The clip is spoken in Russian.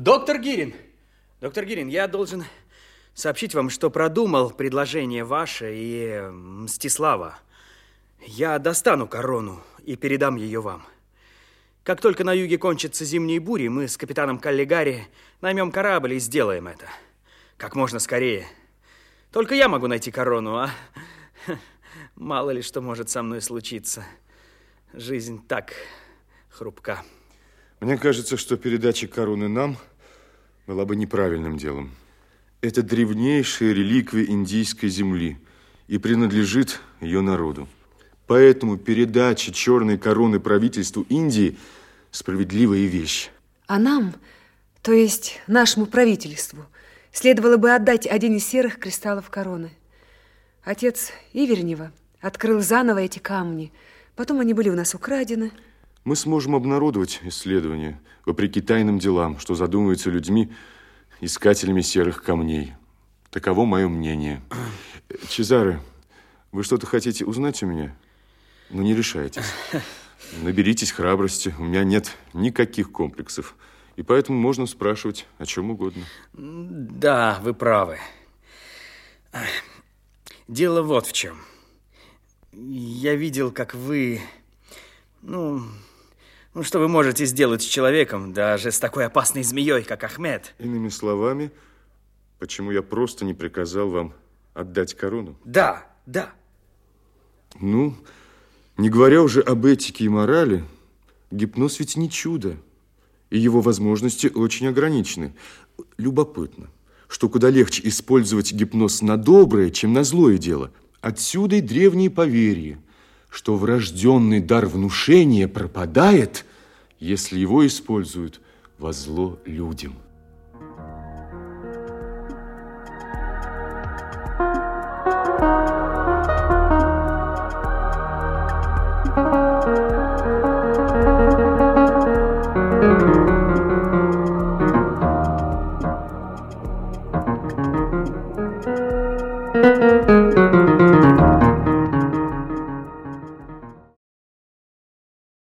Доктор Гирин, доктор Гирин, я должен сообщить вам, что продумал предложение ваше и Мстислава. Я достану корону и передам ее вам. Как только на юге кончатся зимние бури, мы с капитаном Каллигари наймем корабль и сделаем это. Как можно скорее. Только я могу найти корону, а мало ли что может со мной случиться. Жизнь так хрупка. Мне кажется, что передача короны нам была бы неправильным делом. Это древнейшая реликвия индийской земли и принадлежит ее народу. Поэтому передача черной короны правительству Индии – справедливая вещь. А нам, то есть нашему правительству, следовало бы отдать один из серых кристаллов короны. Отец Ивернева открыл заново эти камни. Потом они были у нас украдены. Мы сможем обнародовать исследования, вопреки тайным делам, что задумываются людьми, искателями серых камней. Таково мое мнение. Чезаре, вы что-то хотите узнать у меня? Ну, не решайтесь. Наберитесь храбрости. У меня нет никаких комплексов. И поэтому можно спрашивать о чем угодно. Да, вы правы. Дело вот в чем. Я видел, как вы... Ну, ну, что вы можете сделать с человеком, даже с такой опасной змеей, как Ахмед? Иными словами, почему я просто не приказал вам отдать корону? Да, да. Ну, не говоря уже об этике и морали, гипноз ведь не чудо, и его возможности очень ограничены. Любопытно, что куда легче использовать гипноз на доброе, чем на злое дело. Отсюда и древние поверья, что врожденный дар внушения пропадает, если его используют во зло людям.